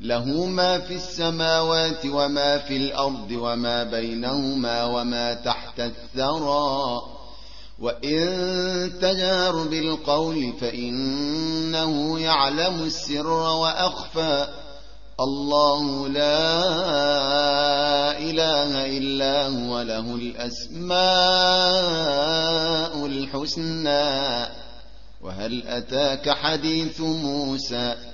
له ما في السماوات وما في الأرض وما بينهما وما تحت الثرى. وإن تجار بالقول فإنه يعلم السر وأخفى. الله لا إله إلا هو له الأسماء الحسنى. وهل أتاك حديث موسى؟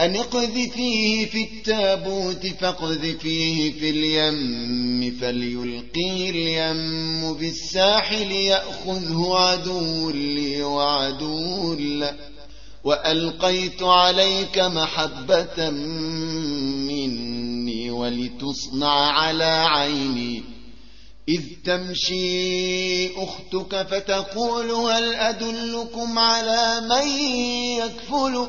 أن اقذفيه في التابوت فاقذفيه في اليم فليلقيه اليم بالساحل يأخذه عدو لي وعدو له. وألقيت عليك محبة مني ولتصنع على عيني. إذ تمشي أختك فتقول هل أدلكم على من يكفل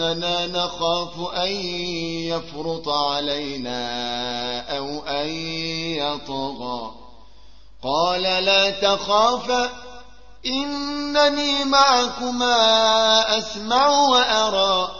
إننا نخاف أن يفرط علينا أو أن يطغى. قال لا تخافا إنني معكما أسمع وأرى.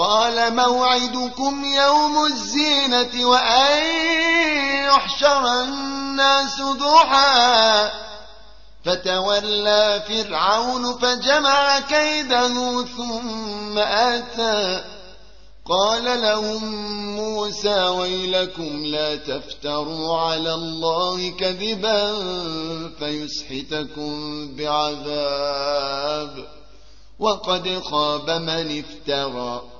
قال موعدكم يوم الزينة وأن يحشر الناس ضحى. فتولى فرعون فجمع كيده ثم آتى. قال لهم موسى ويلكم لا تفتروا على الله كذبا فيسحتكم بعذاب. وقد خاب من افترى.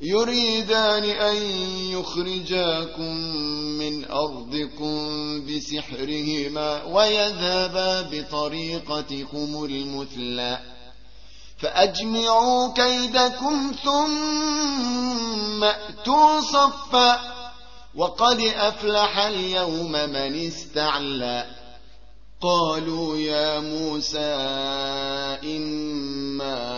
يريدان أن يخرجاكم من أرضكم بسحرهما ويذهبا بطريقتكم المثلى. فأجمعوا كيدكم ثم أتوا صفا. وقد أفلح اليوم من استعلى. قالوا يا موسى إما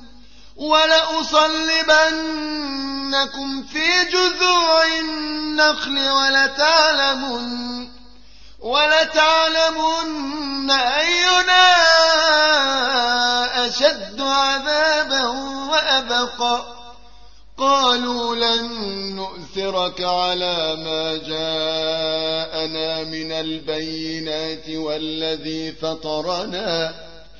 ولأصلبنكم في جذوع النخل ولتعلمن ولتعلمن أينا أشد عذابا وأبقى. قالوا لن نؤثرك على ما جاءنا من البينات والذي فطرنا.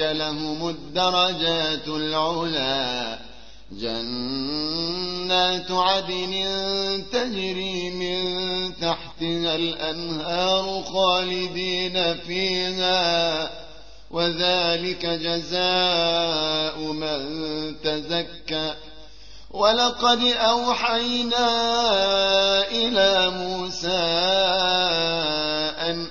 لهم الدرجات العلا. جنات عدن تجري من تحتها الأنهار خالدين فيها وذلك جزاء من تزكى. ولقد أوحينا إلى موسى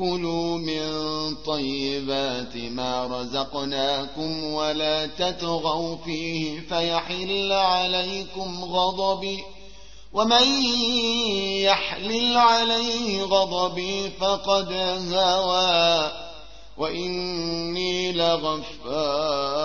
كلوا من طيبات ما رزقناكم ولا تتغوا فيه فيحل عليكم غضبي ومن يحلل عليه غضبي فقد هوى وإني لغفار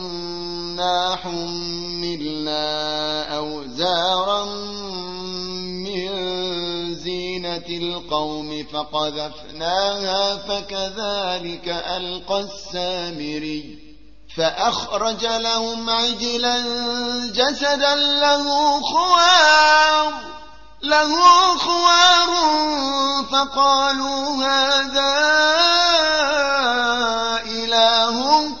أوزارا من زينة القوم فقذفناها فكذلك ألقى السامري فأخرج لهم عجلا جسدا له خوار له خوار فقالوا هذا إلهكم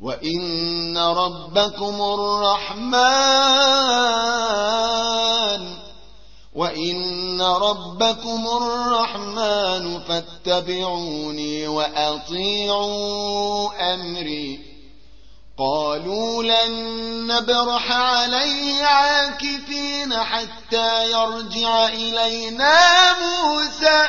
وإن ربكم الرحمن وإن ربكم الرحمن فاتبعوني وأطيعوا أمري قالوا لن نبرح عليه عاكفين حتى يرجع إلينا موسى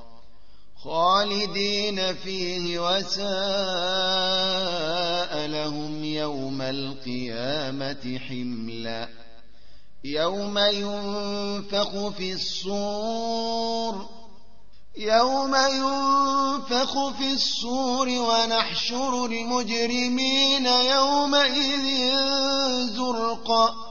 خالدين فيه وساء لهم يوم القيامة حملا. يوم ينفخ في الصور يوم ينفخ في الصور ونحشر المجرمين يومئذ زرقا.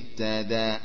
فسادا